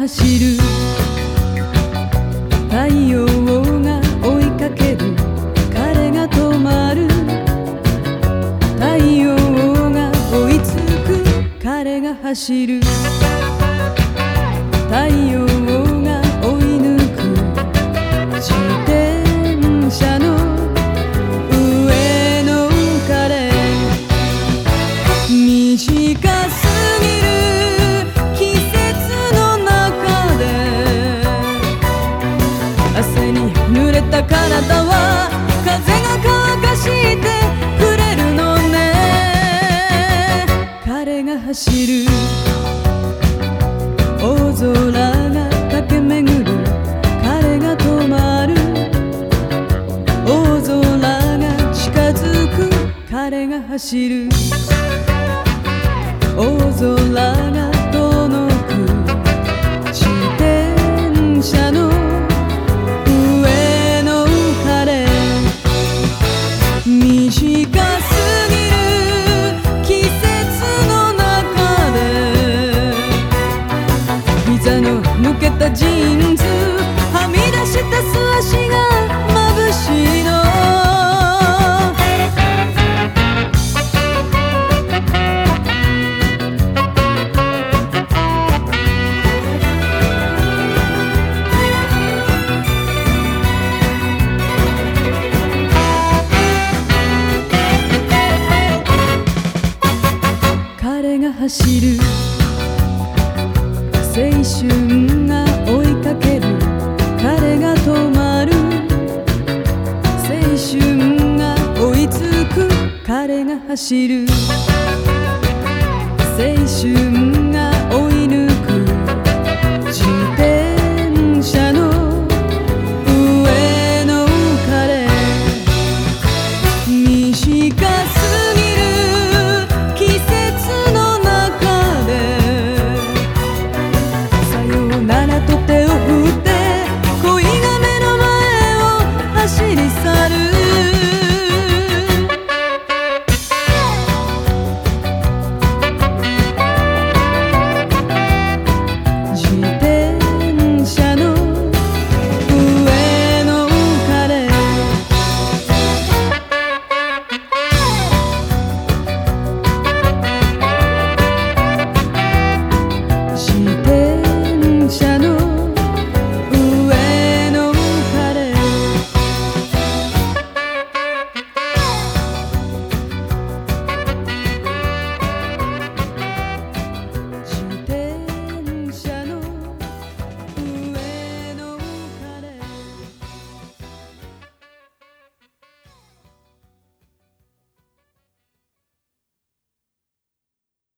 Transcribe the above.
走る。太陽が追いかける。彼が止まる。太陽が追いつく。彼が走る。走る。大空が駆け巡る。彼が止まる。大空が近づく。彼が走る。大空が走る。青春が追いかける。彼が止まる。青春が追いつく。彼が走る。青春